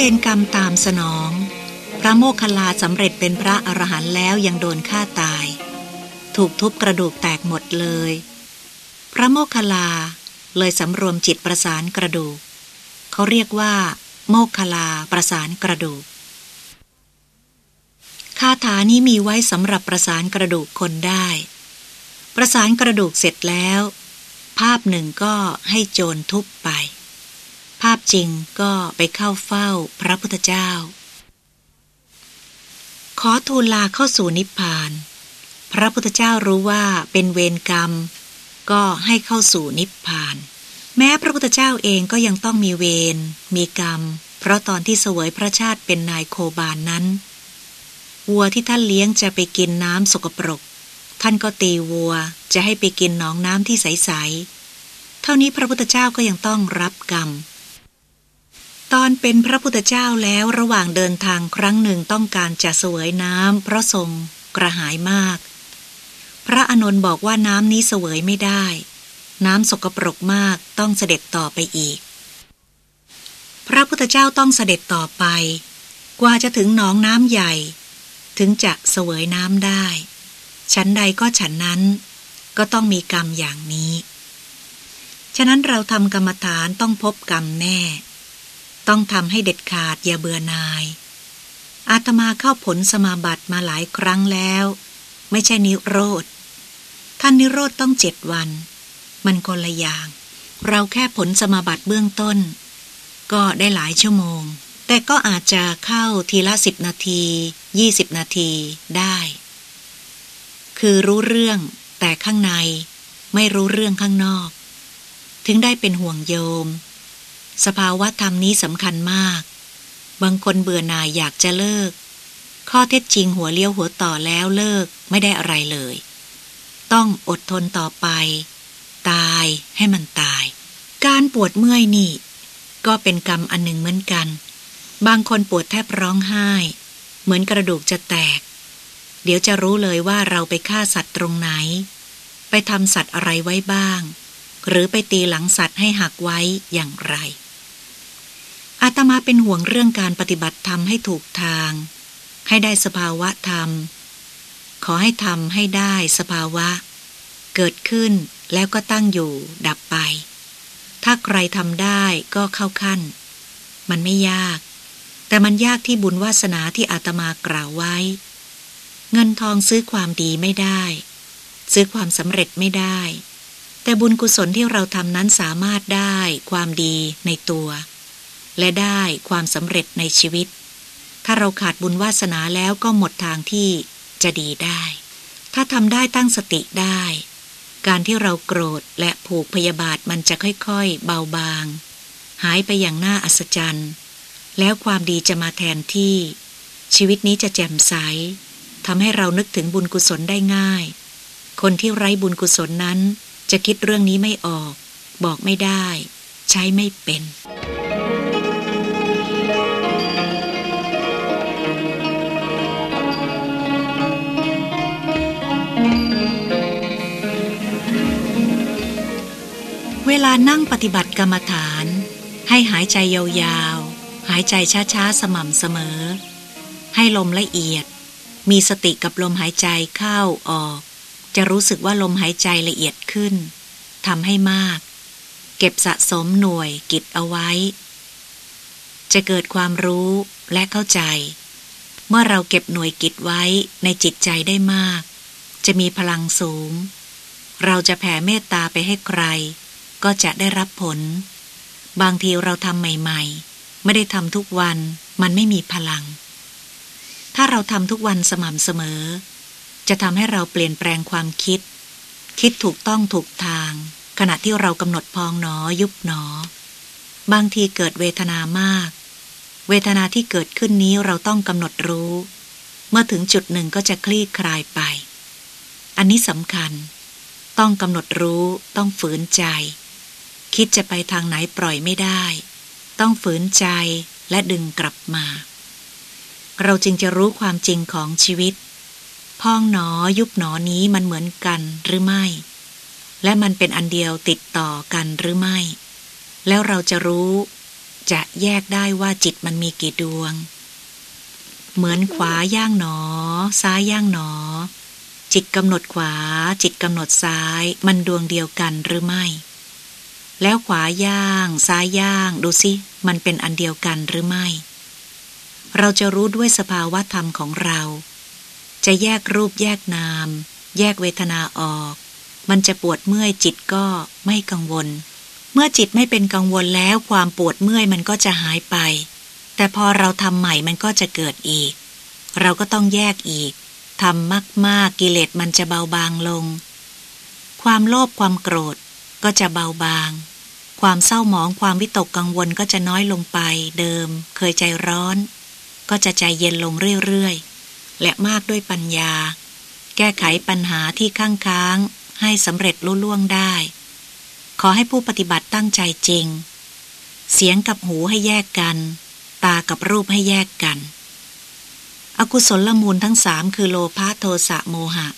เวรกรรมตามสนอง พระโมคคัลลาสำเร็จเป็นพระอรหันต์แล้วยังโดนฆ่าตาย ถูกทุบกระดูกแตกหมดเลย พระโมคคัลลาเลยสำรวมจิตประสานกระดูก เขาเรียกว่า โมคคลาประสานกระดูกคาถานี้มีไว้สำหรับประสานกระดูกคนได้ ประสานกระดูกเสร็จแล้ว ภาพหนึ่งก็ให้โจรทุบไป ภาพจริงก็ไปเข้าเฝ้าพระพุทธเจ้า ขอทูลลาเข้าสู่นิพพาน พระพุทธเจ้ารู้ว่าเป็นเวรกรรม ก็ให้เข้าสู่นิพพาน แม้พระพุทธเจ้าเองก็ยังต้องมีเวรมีกรรม เพราะตอนที่เสวยพระชาติเป็นนายโคบานนั้น วัวที่ท่านเลี้ยงจะไปกินน้ำสกปรก ท่านก็ตีวัวจะให้ไปกินหนองน้ำที่ใสๆเท่านี้พระพุทธเจ้าก็ยังต้องรับกรรม ตอนเป็นพระพุทธเจ้าแล้วระหว่างเดินทางครั้งหนึ่งต้องการจะเสวยน้ำเพราะทรงกระหายมาก พระอนนท์บอกว่าน้ำนี้เสวยไม่ได้ น้ำสกปรกมากต้องเสด็จต่อไปอีก พระพุทธเจ้าต้องเสด็จต่อไป กว่าจะถึงหนองน้ำใหญ่ ถึงจะเสวยน้ำได้ฉันใดก็ฉันนั้น ก็ต้องมีกรรมอย่างนี้ ฉะนั้นเราทำกรรมฐานต้องพบกรรมแน่ ต้องทำให้เด็ดขาดอย่าเบื่อนาย อาตมาเข้าผลสมาบัติมาหลายครั้งแล้ว ไม่ใช่นิโรธ ท่านนิโรธต้องเจ็ดวัน มันคนละอย่าง เราแค่ผลสมาบัติเบื้องต้น ก็ได้หลายชั่วโมง แต่ก็อาจจะเข้าทีละสิบนาทียี่สิบนาทีได้ คือรู้เรื่องแต่ข้างในไม่รู้เรื่องข้างนอก ถึงได้เป็นห่วงโยม สภาวะธรรมนี้สำคัญมาก บางคนเบื่อหน่ายอยากจะเลิก ข้อเท็จจริงหัวเลี้ยวหัวต่อแล้วเลิกไม่ได้อะไรเลย ต้องอดทนต่อไป ตายให้มันตาย การปวดเมื่อยนี่ ก็เป็นกรรมอันหนึ่งเหมือนกัน บางคนปวดแทบร้องไห้ เหมือนกระดูกจะแตก เดี๋ยวจะรู้เลยว่าเราไปฆ่าสัตว์ตรงไหน ไปทำสัตว์อะไรไว้บ้าง หรือไปตีหลังสัตว์ให้หักไว้อย่างไร ตมาเป็นห่วงเรื่องการปฏิบัติธรรมให้ถูกทาง ให้ได้สภาวะธรรม ขอให้ทำให้ได้สภาวะ เกิดขึ้นแล้วก็ตั้งอยู่ดับไป ถ้าใครทำได้ก็เข้าขั้น มันไม่ยาก แต่มันยากที่บุญวาสนาที่อาตมากล่าวไว้ เงินทองซื้อความดีไม่ได้ ซื้อความสำเร็จไม่ได้ แต่บุญกุศลที่เราทำนั้นสามารถได้ความดีในตัว และได้ความสำเร็จในชีวิต ถ้าเราขาดบุญวาสนาแล้วก็หมดทางที่จะดีได้ ถ้าทำได้ตั้งสติได้ การที่เราโกรธและผูกพยาบาทมันจะค่อยๆ เบาบาง หายไปอย่างน่าอัศจรรย์ แล้วความดีจะมาแทนที่ ชีวิตนี้จะแจ่มใสทำให้เรานึกถึงบุญกุศลได้ง่าย คนที่ไร้บุญกุศลนั้น จะคิดเรื่องนี้ไม่ออก บอกไม่ได้ ใช้ไม่เป็น ลานั่งปฏิบัติกรรมฐาน ให้หายใจยาวๆ หายใจช้าๆ สม่ำเสมอ ให้ลมละเอียด มีสติกับลมหายใจเข้าออก จะรู้สึกว่าลมหายใจละเอียดขึ้นทำให้มาก เก็บสะสมหน่วยกิจเอาไว้ จะเกิดความรู้และเข้าใจ เมื่อเราเก็บหน่วยกิจไว้ในจิตใจได้มาก จะมีพลังสูง เราจะแผ่เมตตาไปให้ใคร ก็จะได้รับผล บางทีเราทำใหม่ๆ ไม่ได้ทำทุกวันมันไม่มีพลัง ถ้าเราทำทุกวันสม่ำเสมอ จะทำให้เราเปลี่ยนแปลงความคิด คิดถูกต้องถูกทาง ขณะที่เรากำหนดพองหนอยุบหนอ บางทีเกิดเวทนามาก เวทนาที่เกิดขึ้นนี้เราต้องกำหนดรู้ เมื่อถึงจุดหนึ่งก็จะคลี่คลายไป อันนี้สำคัญ ต้องกำหนดรู้ต้องฝืนใจ คิดจะไปทางไหนปล่อยไม่ได้ ต้องฝืนใจและดึงกลับมา เราจึงจะรู้ความจริงของชีวิต พ้องหนอยุบหนอนี้มันเหมือนกันหรือไม่ และมันเป็นอันเดียวติดต่อกันหรือไม่ แล้วเราจะรู้ จะแยกได้ว่าจิตมันมีกี่ดวง เหมือนขวาย่างหนอ ซ้ายย่างหนอ จิตกำหนดขวา จิตกำหนดซ้าย มันดวงเดียวกันหรือไม่ แล้วขวาย่าง ซ้ายย่าง ดูสิ มันเป็นอันเดียวกันหรือไม่ เราจะรู้ด้วยสภาวะธรรมของเรา จะแยกรูปแยกนาม แยกเวทนาออก มันจะปวดเมื่อยจิตก็ไม่กังวล เมื่อจิตไม่เป็นกังวลแล้วความปวดเมื่อยมันก็จะหายไป แต่พอเราทำใหม่มันก็จะเกิดอีก เราก็ต้องแยกอีกทำมาก ๆ กิเลสมันจะเบาบางลง ความโลภความโกรธก็จะเบาบาง ความเศร้าหมองความวิตกกังวลก็จะน้อยลงไป เดิม เคยใจร้อน ก็จะใจเย็นลงเรื่อยๆ และมากด้วยปัญญา แก้ไขปัญหาที่ข้างค้าง ให้สำเร็จลุล่วงได้ ขอให้ผู้ปฏิบัติตั้งใจจริง เสียงกับหูให้แยกกัน ตากับรูปให้แยกกัน อกุศลละมูลทั้งสามคือโลภะโทสะโมหะ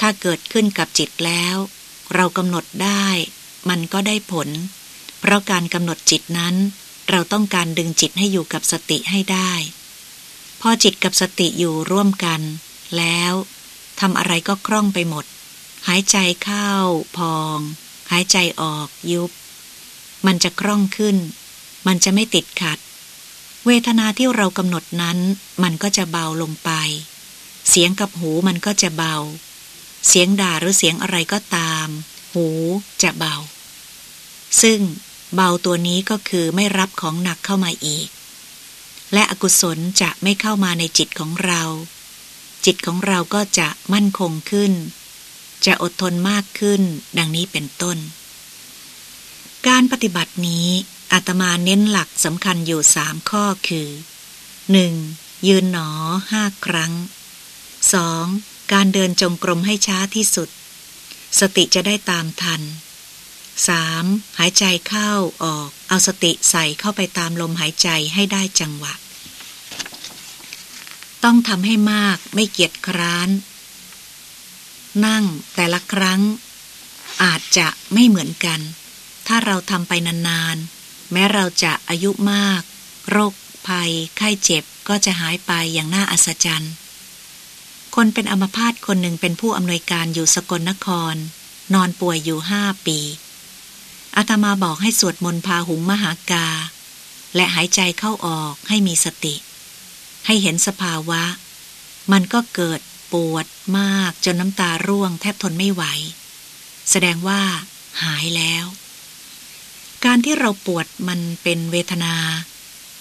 ถ้าเกิดขึ้นกับจิตแล้ว เรากำหนดได้ มันก็ได้ผล เพราะการกำหนดจิตนั้น เราต้องการดึงจิตให้อยู่กับสติให้ได้ พอจิตกับสติอยู่ร่วมกัน แล้วทำอะไรก็คล่องไปหมด หายใจเข้า พอง หายใจออกยุบ มันจะคล่องขึ้น มันจะไม่ติดขัด เวทนาที่เรากำหนดนั้น มันก็จะเบาลงไป เสียงกับหูมันก็จะเบา เสียงด่าหรือเสียงอะไรก็ตาม หูจะเบา ซึ่ง เบาตัวนี้ก็คือไม่รับของหนักเข้ามาอีก และอกุศลจะไม่เข้ามาในจิตของเรา จิตของเราก็จะมั่นคงขึ้น จะอดทนมากขึ้น ดังนี้เป็นต้น การปฏิบัตินี้อาตมาเน้นหลักสำคัญอยู่สามข้อคือ 1. ยืนหนอห้าครั้ง 2. การเดินจงกรมให้ช้าที่สุด สติจะได้ตามทัน 3. หายใจเข้าออก เอาสติใส่เข้าไปตามลมหายใจให้ได้จังหวะ ต้องทำให้มากไม่เกียจคร้าน นั่งแต่ละครั้ง อาจจะไม่เหมือนกัน ถ้าเราทำไปนานๆ แม้เราจะอายุมาก โรคภัย ไข้เจ็บก็จะหายไปอย่างน่าอัศจรรย์ คนเป็นอัมพาตคนหนึ่งเป็นผู้อำนวยการอยู่สกลนคร นอนป่วยอยู่ห้าปี อาตมาบอกให้สวดมนต์พาหุงมหากา และหายใจเข้าออกให้มีสติ ให้เห็นสภาวะ มันก็เกิดปวดมากจนน้ำตาร่วงแทบทนไม่ไหว แสดงว่า หายแล้ว การที่เราปวดมันเป็นเวทนา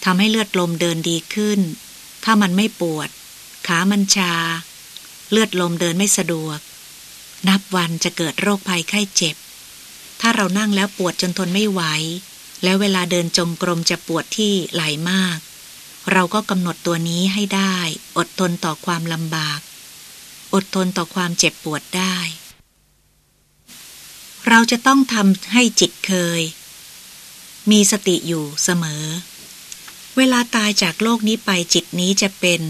ทำให้เลือดลมเดินดีขึ้น ถ้ามันไม่ปวด ขามันชา เลือดลมเดินไม่สะดวก นับวันจะเกิดโรคภัยไข้เจ็บ ถ้าเรานั่งแล้วปวดจนทนไม่ไหว แล้วเวลาเดินจงกรมจะปวดที่ไหลมาก เราก็กำหนดตัวนี้ให้ได้ อดทนต่อความลำบาก อดทนต่อความเจ็บปวดได้ เราจะต้องทำให้จิตเคย มีสติอยู่เสมอ เวลาตายจากโลกนี้ไปจิตนี้จะเป็น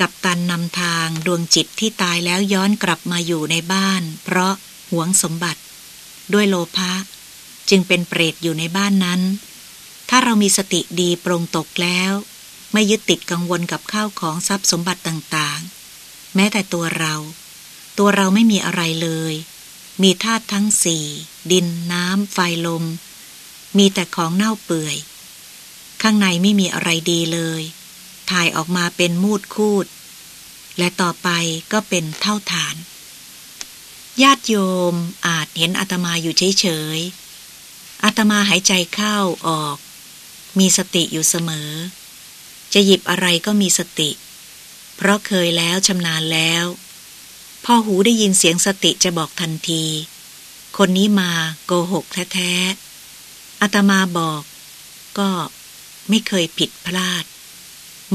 กับตันนำทางดวงจิตที่ตายแล้วย้อนกลับมาอยู่ในบ้าน เพราะหวงสมบัติ ด้วยโลภะจึงเป็นเปรตอยู่ในบ้านนั้น ถ้าเรามีสติดีปรงตกแล้ว ไม่ยึดติดกังวลกับข้าวของทรัพย์สมบัติต่างๆ แม้แต่ตัวเรา ตัวเราไม่มีอะไรเลย มีธาตุทั้งสี่ ดินน้ำไฟลม มีแต่ของเน่าเปื่อย ข้างในไม่มีอะไรดีเลย ถ่ายออกมาเป็นมูดคูด และต่อไปก็เป็นเท่าฐาน ญาติโยมอาจเห็นอาตมาอยู่เฉยๆอาตมาหายใจเข้าออก มีสติอยู่เสมอ จะหยิบอะไรก็มีสติ เพราะเคยแล้วชำนาญแล้ว พอหูได้ยินเสียงสติจะบอกทันที คนนี้มาโกหกแท้ๆอาตมาบอก ก็ไม่เคยผิดพลาด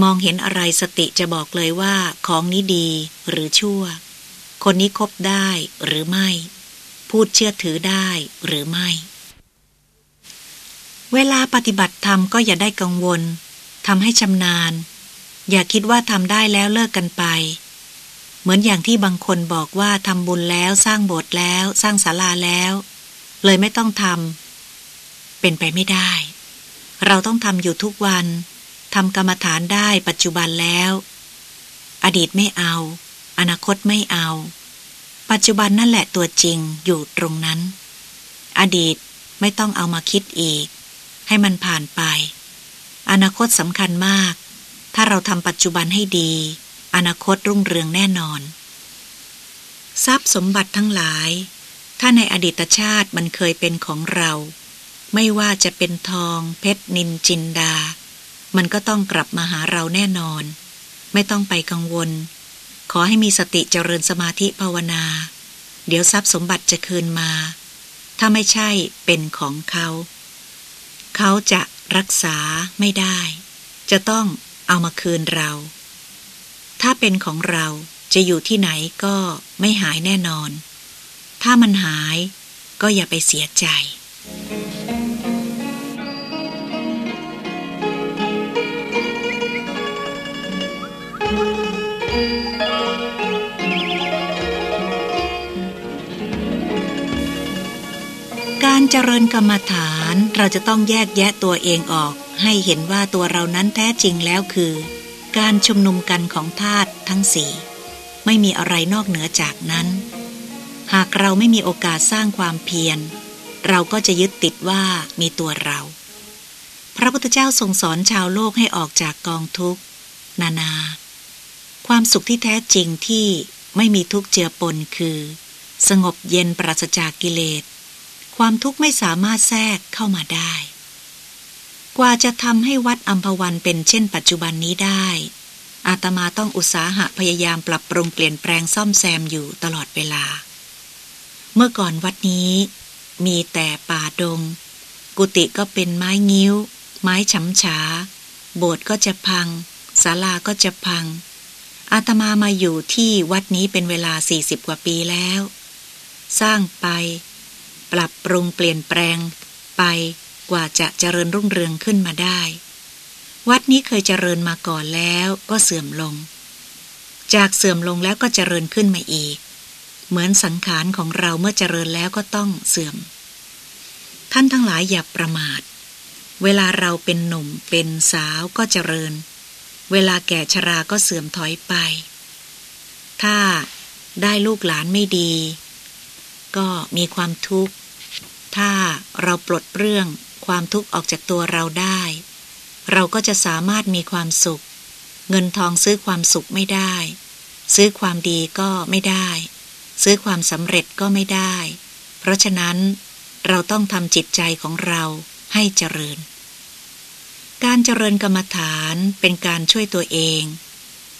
มองเห็นอะไรสติจะบอกเลยว่าของนี้ดีหรือชั่ว คนนี้คบได้หรือไม่ พูดเชื่อถือได้หรือไม่ เวลาปฏิบัติธรรมก็อย่าได้กังวลทำให้ชำนาญ อย่าคิดว่าทำได้แล้วเลิกกันไป เหมือนอย่างที่บางคนบอกว่าทำบุญแล้วสร้างโบสถ์แล้ว สร้างศาลาแล้ว เลยไม่ต้องทำเป็นไปไม่ได้ เราต้องทำอยู่ทุกวันทำกรรมฐานได้ปัจจุบันแล้ว อดีตไม่เอา อนาคตไม่เอา ปัจจุบันนั่นแหละตัวจริงอยู่ตรงนั้น อดีตไม่ต้องเอามาคิดอีก ให้มันผ่านไป อนาคตสำคัญมาก ถ้าเราทำปัจจุบันให้ดี อนาคตรุ่งเรืองแน่นอน ทรัพย์สมบัติทั้งหลาย ถ้าในอดีตชาติมันเคยเป็นของเรา ไม่ว่าจะเป็นทอง เพชรนินจินดา มันก็ต้องกลับมาหาเราแน่นอน ไม่ต้องไปกังวล ขอให้มีสติเจริญสมาธิภาวนา เดี๋ยวทรัพย์สมบัติจะคืนมา ถ้าไม่ใช่เป็นของเขา เขาจะรักษาไม่ได้ จะต้องเอามาคืนเรา ถ้าเป็นของเราจะอยู่ที่ไหนก็ไม่หายแน่นอน ถ้ามันหายก็อย่าไปเสียใจ เจริญกรรมฐานเราจะต้องแยกแยะตัวเองออก ให้เห็นว่าตัวเรานั้นแท้จริงแล้วคือ การชุมนุมกันของธาตุทั้งสี่ไม่มีอะไรนอกเหนือจากนั้น หากเราไม่มีโอกาสสร้างความเพียร เราก็จะยึดติดว่ามีตัวเรา พระพุทธเจ้าทรงสอนชาวโลกให้ออกจากกองทุกข์ นานา ความสุขที่แท้จริงที่ไม่มีทุกข์เจือปนคือ สงบเย็นปราศจากกิเลส ความทุกข์ไม่สามารถแทรกเข้ามาได้ กว่าจะทำให้วัดอัมพวันเป็นเช่นปัจจุบันนี้ได้ อาตมาต้องอุตสาหะพยายามปรับปรุงเปลี่ยนแปลงซ่อมแซมอยู่ตลอดเวลา เมื่อก่อนวัดนี้ มีแต่ป่าดง กุฏิก็เป็นไม้งิ้ว ไม้ฉำฉา โบสถ์ก็จะพังศาลาก็จะพัง อาตมามาอยู่ที่วัดนี้เป็นเวลาสี่สิบกว่าปีแล้ว สร้างไป ปรับปรุงเปลี่ยนแปลงไปกว่าจะเจริญรุ่งเรืองขึ้นมาได้ วัดนี้เคยเจริญมาก่อนแล้วก็เสื่อมลง จากเสื่อมลงแล้วก็เจริญขึ้นมาอีก เหมือนสังขารของเราเมื่อเจริญแล้วก็ต้องเสื่อม ท่านทั้งหลายอย่าประมาท เวลาเราเป็นหนุ่มเป็นสาวก็เจริญ เวลาแก่ชราก็เสื่อมถอยไป ถ้าได้ลูกหลานไม่ดี ก็มีความทุกข์ ถ้าเราปลดเรื่องความทุกข์ออกจากตัวเราได้ เราก็จะสามารถมีความสุข เงินทองซื้อความสุขไม่ได้ ซื้อความดีก็ไม่ได้ ซื้อความสำเร็จก็ไม่ได้ เพราะฉะนั้น เราต้องทำจิตใจของเราให้เจริญ การเจริญกรรมฐานเป็นการช่วยตัวเอง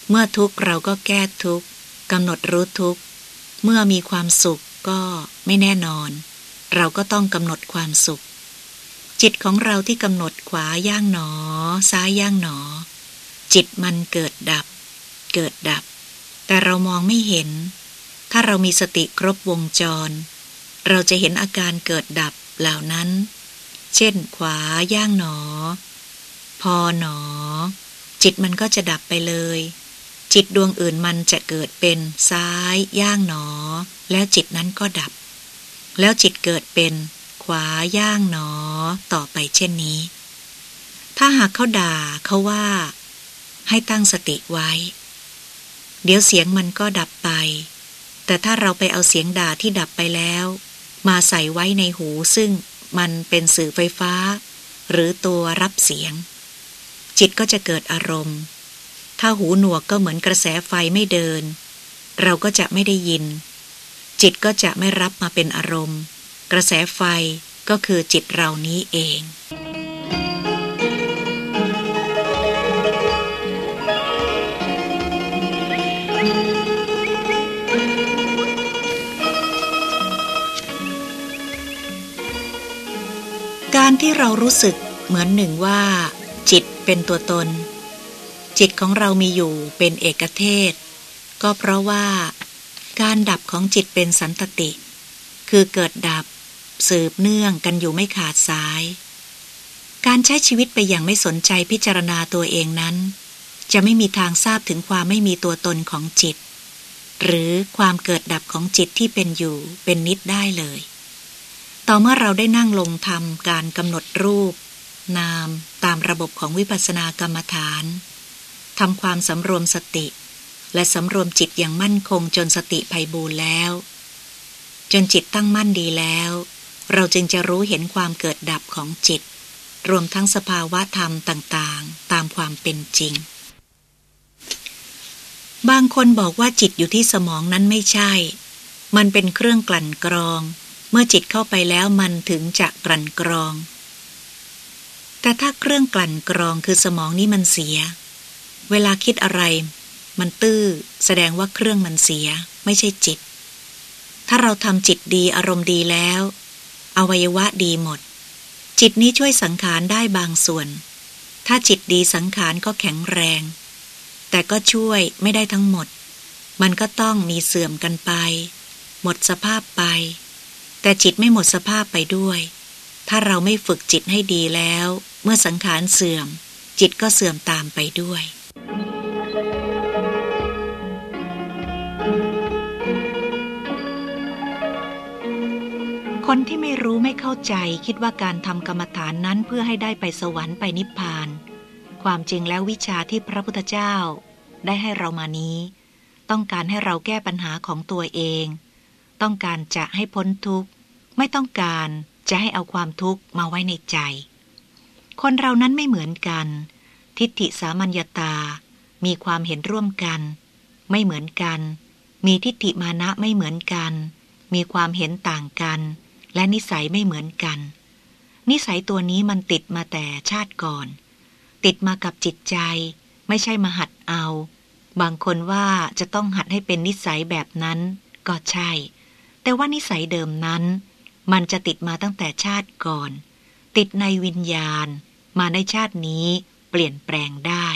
เมื่อทุกข์เราก็แก้ทุกข์กำหนดรู้ทุกข์เมื่อมีความสุขก็ไม่แน่นอน เราก็ต้องกำหนดความสุข จิตของเราที่กำหนดขวาย่างหนอ ซ้ายย่างหนอ จิตมันเกิดดับ เกิดดับ แต่เรามองไม่เห็น ถ้าเรามีสติครบวงจร เราจะเห็นอาการเกิดดับเหล่านั้น เช่น ขวาย่างหนอ พอหนอ จิตมันก็จะดับไปเลยจิตดวงอื่นมันจะเกิดเป็นซ้าย ย่างหนอ แล้วจิตนั้นก็ดับ แล้วจิตเกิดเป็นขวาย่างหนอ ต่อไปเช่นนี้ ถ้าหากเขาด่าเขาว่า ให้ตั้งสติไว้ เดี๋ยวเสียงมันก็ดับไป แต่ถ้าเราไปเอาเสียงด่าที่ดับไปแล้ว มาใส่ไว้ในหูซึ่งมันเป็นสื่อไฟฟ้า หรือตัวรับเสียง จิตก็จะเกิดอารมณ์ ถ้าหูหนวกก็เหมือนกระแสไฟไม่เดิน เราก็จะไม่ได้ยิน จิตก็จะไม่รับมาเป็นอารมณ์ กระแสไฟก็คือจิตเรานี้เองการที่เรารู้สึกเหมือนหนึ่งว่า จิตเป็นตัวตน จิตของเรามีอยู่เป็นเอกเทศ ก็เพราะว่า การดับของจิตเป็นสันตติ คือเกิดดับ สืบเนื่องกันอยู่ไม่ขาดสาย การใช้ชีวิตไปอย่างไม่สนใจพิจารณาตัวเองนั้น จะไม่มีทางทราบถึงความไม่มีตัวตนของจิต หรือความเกิดดับของจิตที่เป็นอยู่เป็นนิดได้เลย ต่อเมื่อเราได้นั่งลงทำการกำหนดรูป นาม ตามระบบของวิปัสสนากรรมฐานทำความสำรวมสติ และสำรวมจิตอย่างมั่นคงจนสติไพบูรแล้ว จนจิตตั้งมั่นดีแล้ว เราจึงจะรู้เห็นความเกิดดับของจิต รวมทั้งสภาวะธรรมต่างๆ ตามความเป็นจริง บางคนบอกว่าจิตอยู่ที่สมองนั้นไม่ใช่ มันเป็นเครื่องกลั่นกรอง เมื่อจิตเข้าไปแล้วมันถึงจะกลั่นกรอง แต่ถ้าเครื่องกลั่นกรองคือสมองนี้มันเสีย เวลาคิดอะไร มันตื้อ แสดงว่าเครื่องมันเสีย ไม่ใช่จิต ถ้าเราทำจิตดีอารมณ์ดีแล้ว อวัยวะดีหมด จิตนี้ช่วยสังขารได้บางส่วน ถ้าจิตดีสังขารก็แข็งแรง แต่ก็ช่วยไม่ได้ทั้งหมด มันก็ต้องมีเสื่อมกันไป หมดสภาพไป แต่จิตไม่หมดสภาพไปด้วย ถ้าเราไม่ฝึกจิตให้ดีแล้ว เมื่อสังขารเสื่อม จิตก็เสื่อมตามไปด้วย คนที่ไม่รู้ไม่เข้าใจคิดว่าการทำกรรมฐานนั้นเพื่อให้ได้ไปสวรรค์ไปนิพพาน ความจริงแล้ววิชาที่พระพุทธเจ้า ได้ให้เรามานี้ ต้องการให้เราแก้ปัญหาของตัวเอง ต้องการจะให้พ้นทุกข์ ไม่ต้องการจะให้เอาความทุกข์มาไว้ในใจ คนเรานั้นไม่เหมือนกัน ทิฏฐิสามัญญาตา มีความเห็นร่วมกัน ไม่เหมือนกัน มีทิฏฐิมานะไม่เหมือนกัน มีความเห็นต่างกัน และนิสัยไม่เหมือนกัน นิสัยตัวนี้มันติดมาแต่ชาติก่อน ติดมากับจิตใจ ไม่ใช่มาหัดเอา บางคนว่าจะต้องหัดให้เป็นนิสัยแบบนั้น ก็ใช่ แต่ว่านิสัยเดิมนั้น มันจะติดมาตั้งแต่ชาติก่อน ติดในวิญญาณ มาในชาตินี้เปลี่ยนแปลงได้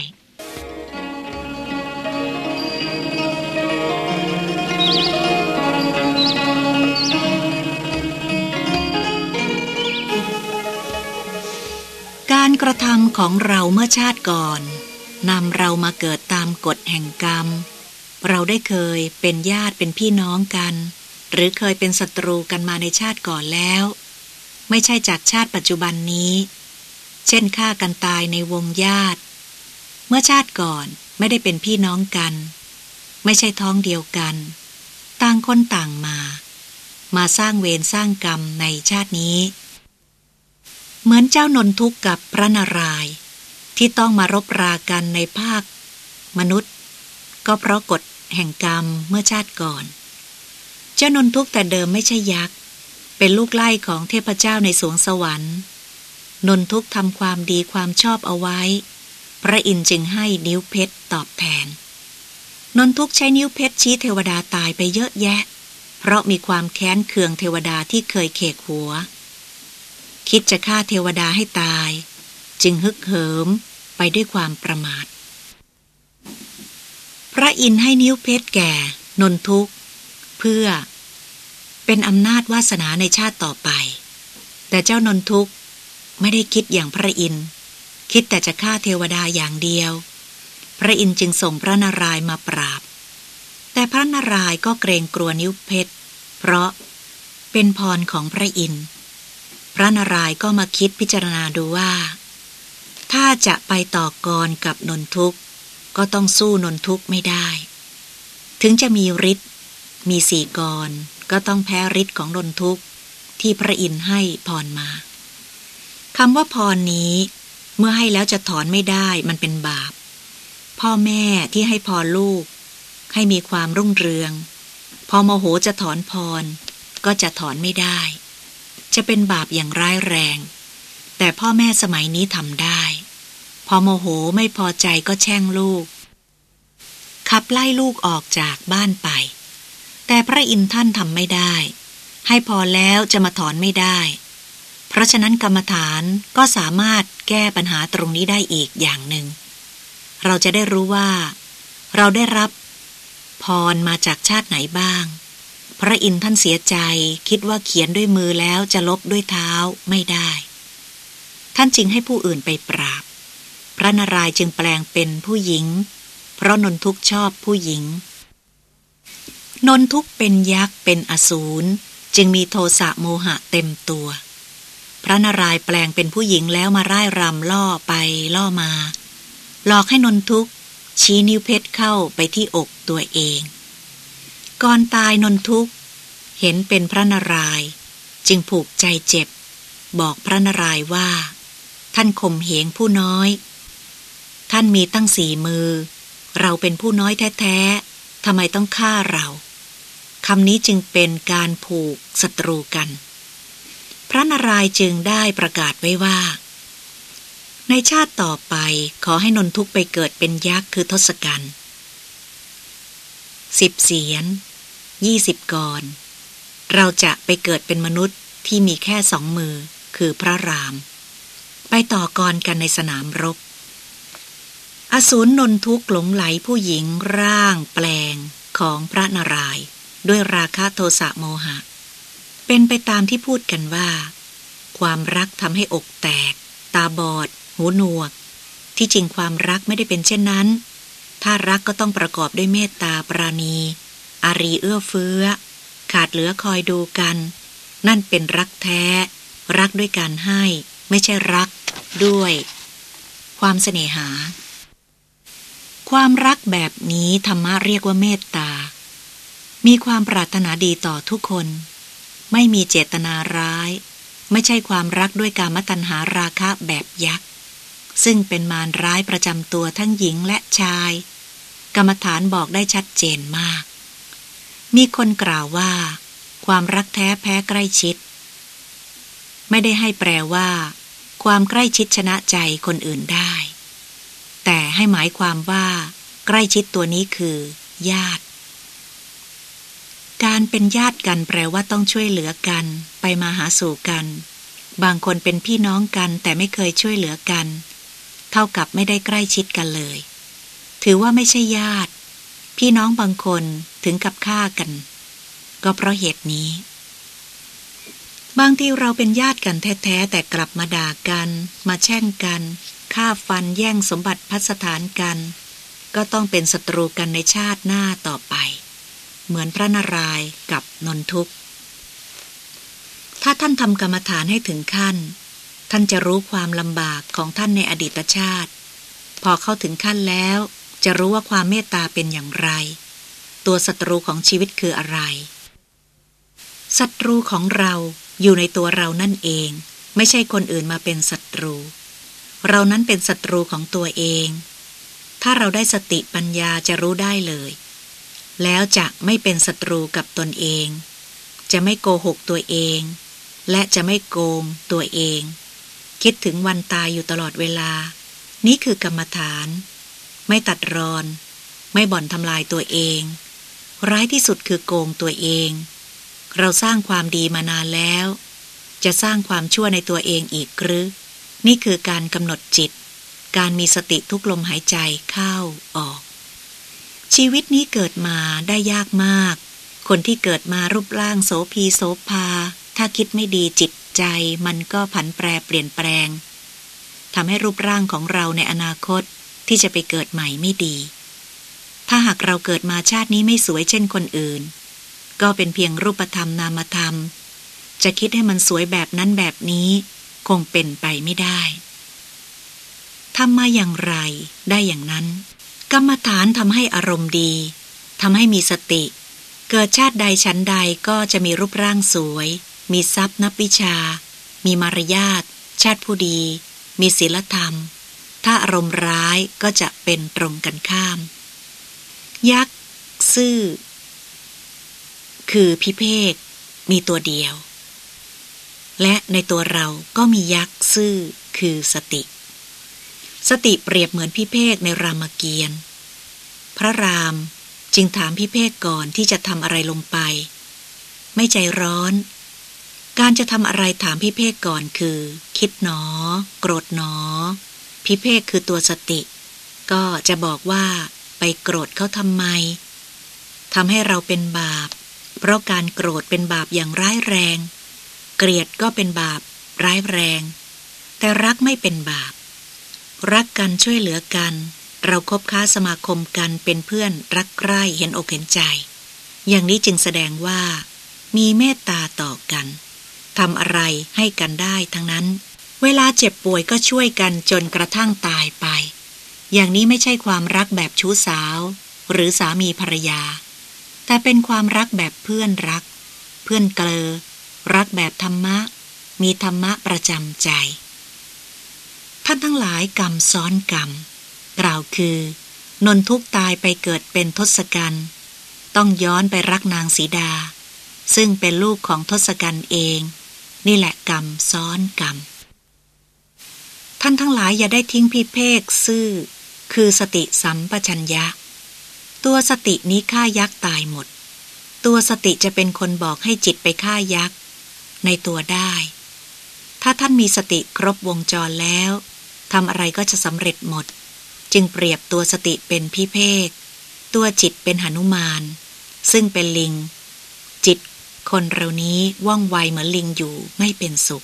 กรกระทำของเราเมื่อชาติก่อนนำเรามาเกิดตามกฎแห่งกรรม เราได้เคยเป็นญาติเป็นพี่น้องกัน หรือเคยเป็นศัตรูกันมาในชาติก่อนแล้ว ไม่ใช่จากชาติปัจจุบันนี้ เช่นฆ่ากันตายในวงญาติ เมื่อชาติก่อนไม่ได้เป็นพี่น้องกัน ไม่ใช่ท้องเดียวกัน ต่างคนต่างมา มาสร้างเวรสร้างกรรมในชาตินี้ เหมือนเจ้านนทุกข์กับพระนารายณ์ที่ต้องมารบรากันในภาค มนุษย์ ก็เพราะกฎแห่งกรรมเมื่อชาติก่อน เจ้านนทุกแต่เดิมไม่ใช่ยักษ์ เป็นลูกไล่ของเทพเจ้าในสวงสวรรค์ นนทุกทำความดีความชอบเอาไว้ พระอินทร์จึงให้นิ้วเพชรตอบแทน นนทุกใช้นิ้วเพชรชี้เทวดาตายไปเยอะแยะ เพราะมีความแค้นเคืองเทวดาที่เคยเขกหัว คิดจะฆ่าเทวดาให้ตาย จึงฮึกเหิมไปด้วยความประมาท พระอินให้นิ้วเพชรแก่ นนทุกเพื่อ เป็นอำนาจวาสนาในชาติต่อไป แต่เจ้านนทุกไม่ได้คิดอย่างพระอินคิดแต่จะฆ่าเทวดาอย่างเดียว พระอินจึงส่งพระนารายณ์มาปราบ แต่พระนารายณ์ก็เกรงกลัวนิ้วเพชร เพราะเป็นพรของพระอินทร์ พระนารายณ์ก็มาคิดพิจารณาดูว่า ถ้าจะไปต่อกรกับนนทุกข์ ก็ต้องสู้นนทุกข์ไม่ได้ ถึงจะมีฤทธิ์มีสี่กรก็ต้องแพ้ฤทธิ์ของนนทุกข์ ที่พระอินทร์ให้พรมาคำว่าพรนี้ เมื่อให้แล้วจะถอนไม่ได้มันเป็นบาป พ่อแม่ที่ให้พรลูก ให้มีความรุ่งเรือง พอโมโหจะถอนพร ก็จะถอนไม่ได้ จะเป็นบาปอย่างร้ายแรง แต่พ่อแม่สมัยนี้ทำได้ พอโมโหไม่พอใจก็แช่งลูก ขับไล่ลูกออกจากบ้านไป แต่พระอินทร์ท่านทำไม่ได้ ให้พอแล้วจะมาถอนไม่ได้ เพราะฉะนั้นกรรมฐานก็สามารถแก้ปัญหาตรงนี้ได้อีกอย่างหนึ่ง เราจะได้รู้ว่า เราได้รับพรมาจากชาติไหนบ้าง พระอินทร์ท่านเสียใจคิดว่าเขียนด้วยมือแล้วจะลบด้วยเท้าไม่ได้ ท่านจึงให้ผู้อื่นไปปราบ พระนารายจึงแปลงเป็นผู้หญิง เพราะนนทุกชอบผู้หญิง นนทุกเป็นยักษ์เป็นอสูรจึงมีโทสะโมหะเต็มตัว พระนารายแปลงเป็นผู้หญิงแล้วมาร่ายรำล่อไปล่อมา หลอกให้นนทุกชี้นิ้วเพชรเข้าไปที่อกตัวเอง ก่อนตายนนทุกข์เห็นเป็นพระนาราย จึงผูกใจเจ็บ บอกพระนารายว่า ท่านข่มเหงผู้น้อย ท่านมีตั้งสี่มือ เราเป็นผู้น้อยแท้ๆทำไมต้องฆ่าเราคำนี้จึงเป็นการผูกศัตรูกัน พระนารายจึงได้ประกาศไว้ว่า ในชาติต่อไปขอให้นนทุกไปเกิดเป็นยักษ์คือทศกัณฐ์สิบเสียน ยี่สิบกร เราจะไปเกิดเป็นมนุษย์ที่มีแค่สองมือ คือพระราม ไปต่อกรกันในสนามรบ อสูรนนทุกหลงไหลผู้หญิงร่างแปลงของพระนารายณ์ด้วยราคะโทสะโมหะ เป็นไปตามที่พูดกันว่า ความรักทำให้อกแตก ตาบอด หูหนวก ที่จริงความรักไม่ได้เป็นเช่นนั้น ถ้ารักก็ต้องประกอบด้วยเมตตาปราณี อารีเอื้อเฟื้อ ขาดเหลือคอยดูกัน นั่นเป็นรักแท้ รักด้วยการให้ ไม่ใช่รัก ด้วย ความเสน่หา ความรักแบบนี้ธรรมะเรียกว่าเมตตา มีความปรารถนาดีต่อทุกคน ไม่มีเจตนาร้าย ไม่ใช่ความรักด้วยการมตัญหาราคะแบบยักษ์ซึ่งเป็นมารร้ายประจำตัวทั้งหญิงและชาย กรรมฐานบอกได้ชัดเจนมาก มีคนกล่าวว่า ความรักแท้แพ้ใกล้ชิด ไม่ได้ให้แปลว่า ความใกล้ชิดชนะใจคนอื่นได้ แต่ให้หมายความว่า ใกล้ชิดตัวนี้คือ ญาติ การเป็นญาติกันแปลว่าต้องช่วยเหลือกัน ไปมาหาสู่กัน บางคนเป็นพี่น้องกันแต่ไม่เคยช่วยเหลือกัน เท่ากับไม่ได้ใกล้ชิดกันเลย ถือว่าไม่ใช่ญาติ พี่น้องบางคนถึงกับฆ่ากัน ก็เพราะเหตุนี้ บางทีเราเป็นญาติกันแท้ๆแต่กลับมาด่ากัน มาแช่งกันฆ่าฟันแย่งสมบัติพัสถานกัน ก็ต้องเป็นศัตรูกันในชาติหน้าต่อไป เหมือนพระนารายณ์กับนนทุกข์ถ้าท่านทำกรรมฐานให้ถึงขั้น ท่านจะรู้ความลำบากของท่านในอดีตชาติ พอเข้าถึงขั้นแล้ว จะรู้ว่าความเมตตาเป็นอย่างไร ตัวศัตรูของชีวิตคืออะไร ศัตรูของเราอยู่ในตัวเรานั่นเอง ไม่ใช่คนอื่นมาเป็นศัตรู เรานั้นเป็นศัตรูของตัวเอง ถ้าเราได้สติปัญญาจะรู้ได้เลย แล้วจะไม่เป็นศัตรูกับตนเอง จะไม่โกหกตัวเอง และจะไม่โกงตัวเอง คิดถึงวันตายอยู่ตลอดเวลา นี่คือกรรมฐาน ไม่ตัดรอน ไม่บ่อนทำลายตัวเอง ร้ายที่สุดคือโกงตัวเอง เราสร้างความดีมานานแล้ว จะสร้างความชั่วในตัวเองอีกหรือ นี่คือการกำหนดจิต การมีสติทุกลมหายใจเข้าออก ชีวิตนี้เกิดมาได้ยากมาก คนที่เกิดมารูปร่างโสพีโสภา ถ้าคิดไม่ดีจิตใจมันก็ผันแปรเปลี่ยนแปลงทำให้รูปร่างของเราในอนาคต ที่จะไปเกิดใหม่ไม่ดี ถ้าหากเราเกิดมาชาตินี้ไม่สวยเช่นคนอื่น ก็เป็นเพียงรูปธรรมนามธรรม จะคิดให้มันสวยแบบนั้นแบบนี้ คงเป็นไปไม่ได้ทำมาอย่างไรได้อย่างนั้น กรรมฐานทำให้อารมณ์ดีทำให้มีสติ เกิดชาติใดชั้นใดก็จะมีรูปร่างสวย มีทรัพย์นับวิชา มีมารยาท ชาติผู้ดี มีศีลธรรม ถ้าอารมณ์ร้ายก็จะเป็นตรงกันข้าม ยักษ์ ซื่อ คือพิเภกมีตัวเดียว และในตัวเราก็มียักษ์ ซื่อ คือสติ สติเปรียบเหมือนพิเภกในรามเกียรติ์พระรามจึงถามพิเภกก่อนที่จะทำอะไรลงไป ไม่ใจร้อน การจะทำอะไรถามพิเภกก่อนคือ คิดหนอ โกรธหนอ พิเภกคือตัวสติ ก็จะบอกว่าไปโกรธเขาทำไมทำให้เราเป็นบาป เพราะการโกรธเป็นบาปอย่างร้ายแรง เกลียดก็เป็นบาปร้ายแรง แต่รักไม่เป็นบาป รักกันช่วยเหลือกัน เราคบค้าสมาคมกันเป็นเพื่อนรักใคร่เห็นอกเห็นใจ อย่างนี้จึงแสดงว่า มีเมตตาต่อกันทำอะไรให้กันได้ทั้งนั้น เวลาเจ็บป่วยก็ช่วยกันจนกระทั่งตายไป อย่างนี้ไม่ใช่ความรักแบบชู้สาว หรือสามีภรรยา แต่เป็นความรักแบบเพื่อนรัก เพื่อนเกลอ รักแบบธรรมะ มีธรรมะประจำใจ ท่านทั้งหลายกรรมซ้อนกรรม กล่าวคือ นนทุกตายไปเกิดเป็นทศกัณฐ์ต้องย้อนไปรักนางสีดา ซึ่งเป็นลูกของทศกัณฐ์เอง นี่แหละกรรมซ้อนกรรม ท่านทั้งหลายอย่าได้ทิ้งพิเพกซื่อ คือสติสัมปชัญญะ ตัวสตินี้ฆ่ายักษ์ตายหมด ตัวสติจะเป็นคนบอกให้จิตไปฆ่ายักษ์ ในตัวได้ ถ้าท่านมีสติครบวงจรแล้วทำอะไรก็จะสำเร็จหมด จึงเปรียบตัวสติเป็นพิเพกตัวจิตเป็นหนุมาน ซึ่งเป็นลิง จิตคนเรานี้ว่องไวเหมือนลิงอยู่ไม่เป็นสุข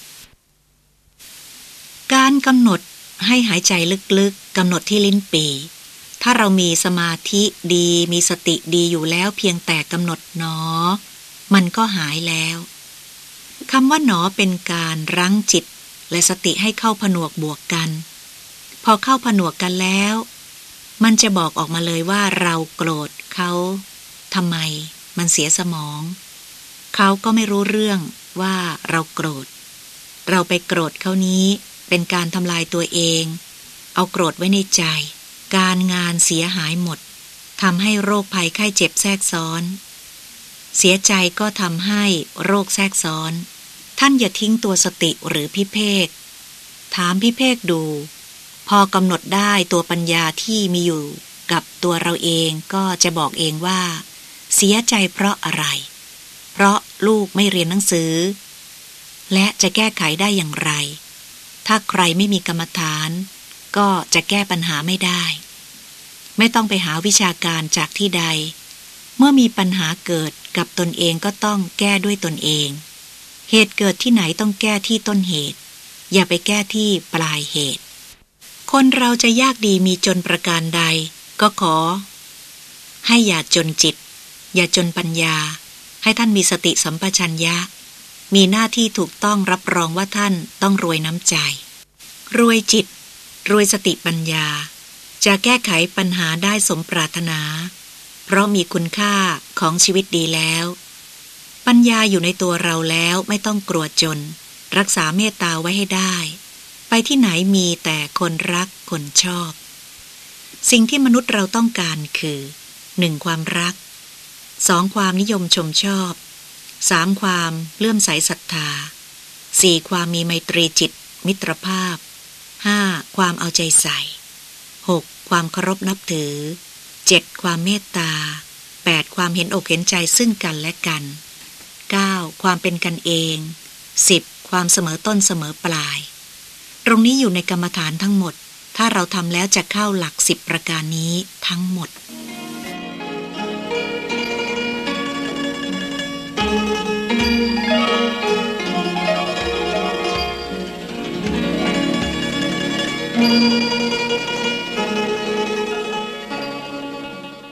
กำหนดให้หายใจลึกๆกำหนดที่ลิ้นปี ถ้าเรามีสมาธิดีมีสติดีอยู่แล้วเพียงแต่กำหนดหนอ มันก็หายแล้วคำว่าหนอเป็นการรั้งจิต และสติให้เข้าผนวกบวกกัน พอเข้าผนวกกันแล้ว มันจะบอกออกมาเลยว่าเราโกรธเขาทำไม มันเสียสมอง เขาก็ไม่รู้เรื่องว่าเราโกรธ เราไปโกรธเขานี้ เป็นการทำลายตัวเอง เอาโกรธไว้ในใจ การงานเสียหายหมดทำให้โรคภัยไข้เจ็บแทรกซ้อน เสียใจก็ทำให้โรคแทรกซ้อน ท่านอย่าทิ้งตัวสติหรือพิเพกถามพิเพกดู พอกำหนดได้ตัวปัญญาที่มีอยู่กับตัวเราเองก็จะบอกเองว่า เสียใจเพราะอะไร เพราะลูกไม่เรียนหนังสือ และจะแก้ไขได้อย่างไร ถ้าใครไม่มีกรรมฐาน ก็จะแก้ปัญหาไม่ได้ ไม่ต้องไปหาวิชาการจากที่ใด เมื่อมีปัญหาเกิดกับตนเองก็ต้องแก้ด้วยตนเอง เหตุเกิดที่ไหนต้องแก้ที่ต้นเหตุ อย่าไปแก้ที่ปลายเหตุ คนเราจะยากดีมีจนประการใด ก็ขอ ให้อย่าจนจิต อย่าจนปัญญา ให้ท่านมีสติสัมปชัญญะ มีหน้าที่ถูกต้องรับรองว่าท่านต้องรวยน้ำใจ รวยจิต รวยสติปัญญา จะแก้ไขปัญหาได้สมปรารถนา เพราะมีคุณค่าของชีวิตดีแล้ว ปัญญาอยู่ในตัวเราแล้วไม่ต้องกลัวจน รักษาเมตตาไว้ให้ได้ ไปที่ไหนมีแต่คนรักคนชอบ สิ่งที่มนุษย์เราต้องการคือหนึ่งความรักสองความนิยมชมชอบ สามความเลื่อมใสศรัทธาสี่ความมีไมตรีจิต มิตรภาพห้าความเอาใจใส่หกความเคารพนับถือเจ็ดความเมตตาแปดความเห็นอกเห็นใจซึ่งกันและกันเก้าความเป็นกันเองสิบความเสมอต้นเสมอปลาย ตรงนี้อยู่ในกรรมฐานทั้งหมด ถ้าเราทำแล้วจะเข้าหลักสิบประการนี้ทั้งหมด Thank you.